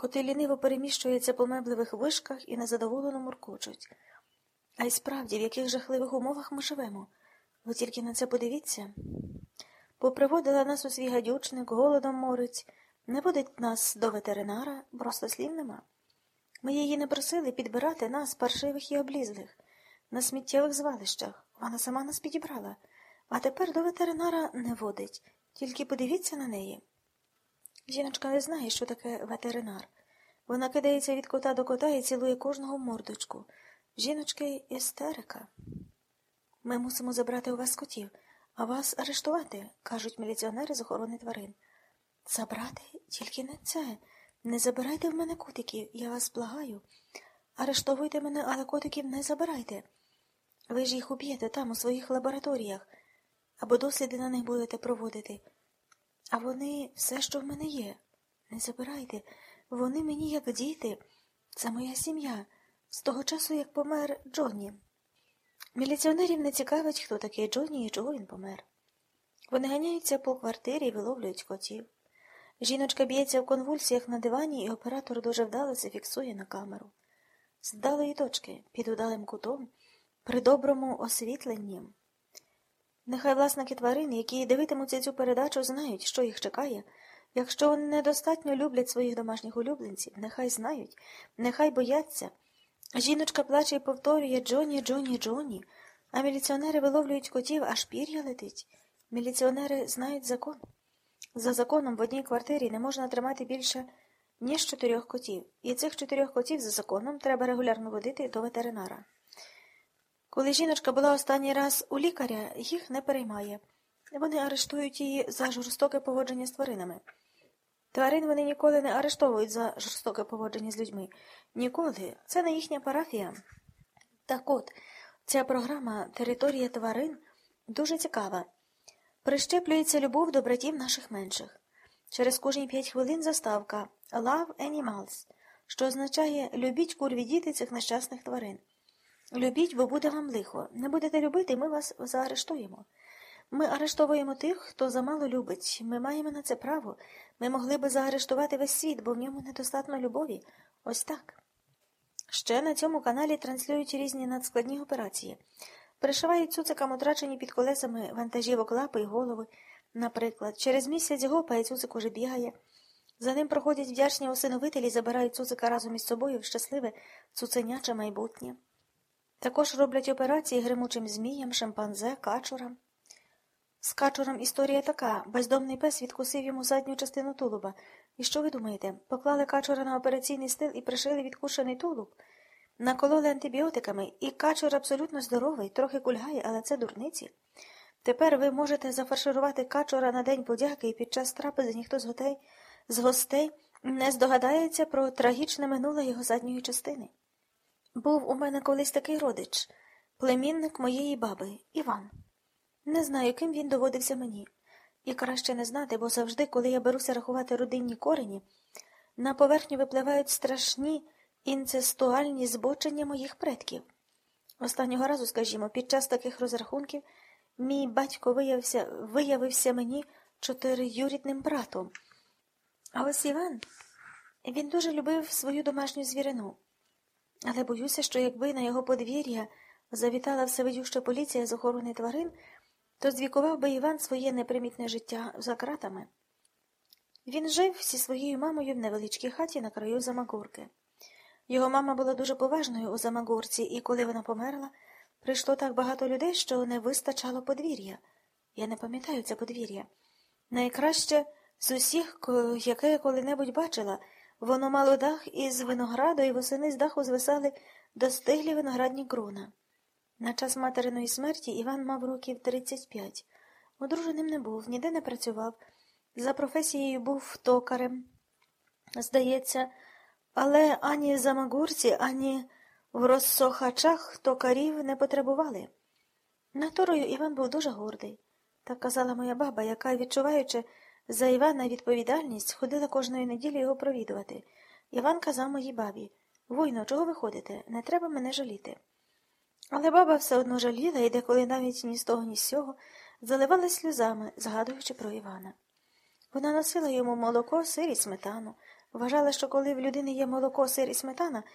коти ліниво переміщуються по меблевих вишках і незадоволено муркочуть. А й справді, в яких жахливих умовах ми живемо. Ви тільки на це подивіться. Поприводила нас у свій гадючник, голодом морить, не водить нас до ветеринара, просто слів нема. Ми її не просили підбирати нас, паршивих і облізлих, на сміттєвих звалищах. Вона сама нас підібрала, а тепер до ветеринара не водить, тільки подивіться на неї. Жіночка не знає, що таке ветеринар. Вона кидається від кота до кота і цілує кожного мордочку. Жіночки істерика. Ми мусимо забрати у вас котів, а вас арештувати, кажуть міліціонери з охорони тварин. Забрати тільки не це. Не забирайте в мене котиків, я вас благаю. Арештовуйте мене, але котиків не забирайте. Ви ж їх уб'єте там, у своїх лабораторіях, або досліди на них будете проводити. А вони все, що в мене є. Не забирайте. Вони мені як діти. Це моя сім'я. З того часу, як помер Джонні. Міліціонерів не цікавить, хто такий Джонні і чого він помер. Вони ганяються по квартирі і виловлюють котів. Жіночка б'ється в конвульсіях на дивані, і оператор дуже вдало це фіксує на камеру. З вдалої точки, під удалим кутом, при доброму освітленні. Нехай власники тварин, які дивитимуться цю передачу, знають, що їх чекає. Якщо вони недостатньо люблять своїх домашніх улюбленців, нехай знають, нехай бояться. Жіночка плаче і повторює Джоні, Джоні, Джоні, а міліціонери виловлюють котів, аж пір'я летить. Міліціонери знають закон. За законом в одній квартирі не можна тримати більше, ніж чотирьох котів, і цих чотирьох котів за законом треба регулярно водити до ветеринара. Коли жіночка була останній раз у лікаря, їх не переймає. Вони арештують її за жорстоке поводження з тваринами. Тварин вони ніколи не арештовують за жорстоке поводження з людьми. Ніколи. Це не їхня парафія. Так от, ця програма Територія тварин дуже цікава. Прищеплюється любов до братів наших менших. Через кожні п'ять хвилин заставка Love Animals, що означає любіть курві діти цих нещасних тварин. Любіть, бо буде вам лихо. Не будете любити, ми вас заарештуємо. Ми арештовуємо тих, хто замало любить. Ми маємо на це право. Ми могли би заарештувати весь світ, бо в ньому недостатньо любові. Ось так. Ще на цьому каналі транслюють різні надскладні операції. Пришивають цуцикам утрачені під колесами вантажівок лапи й голови. Наприклад, через місяць гопає цуцик уже бігає. За ним проходять вдячні усиновителі, забирають цуцика разом із собою в щасливе цуценяче майбутнє. Також роблять операції гримучим зміям, шимпанзе, качурам. З качуром історія така бездомний пес відкусив йому задню частину тулуба. І що ви думаєте? Поклали качура на операційний стил і пришили відкушений тулуб, накололи антибіотиками, і качур абсолютно здоровий, трохи кульгає, але це дурниці. Тепер ви можете зафарширувати качура на день подяки, і під час трапези ніхто з гостей, з гостей не здогадається про трагічне минуле його задньої частини. Був у мене колись такий родич, племінник моєї баби, Іван. Не знаю, ким він доводився мені. І краще не знати, бо завжди, коли я беруся рахувати родинні корені, на поверхню випливають страшні інцестуальні збочення моїх предків. Останнього разу, скажімо, під час таких розрахунків мій батько виявився, виявився мені чотириюрідним братом. А ось Іван, він дуже любив свою домашню звірину. Але боюся, що якби на його подвір'я завітала всевидюща поліція з охорони тварин, то звікував би Іван своє непримітне життя за кратами. Він жив зі своєю мамою в невеличкій хаті на краю Замагурки. Його мама була дуже поважною у Замагурці, і коли вона померла, прийшло так багато людей, що не вистачало подвір'я. Я не пам'ятаю це подвір'я. Найкраще з усіх, яке я коли-небудь бачила, воно мало дах із винограду, і восени з даху звисали достиглі виноградні грона. На час материної смерті Іван мав років 35. Одруженим не був, ніде не працював. За професією був токарем, здається, але ані Замагурці, ані в розсохачах токарів не потребували. Натурою Іван був дуже гордий. Так казала моя баба, яка, відчуваючи за Івана відповідальність, ходила кожної неділі його провідувати. Іван казав моїй бабі Войно, чого ви ходите? Не треба мене жаліти. Але баба все одно жаліла і деколи навіть ні з того, ні з сього заливалась сльозами, згадуючи про Івана. Вона носила йому молоко, сир і сметану, Вважала, що коли в людини є молоко, сир і сметана,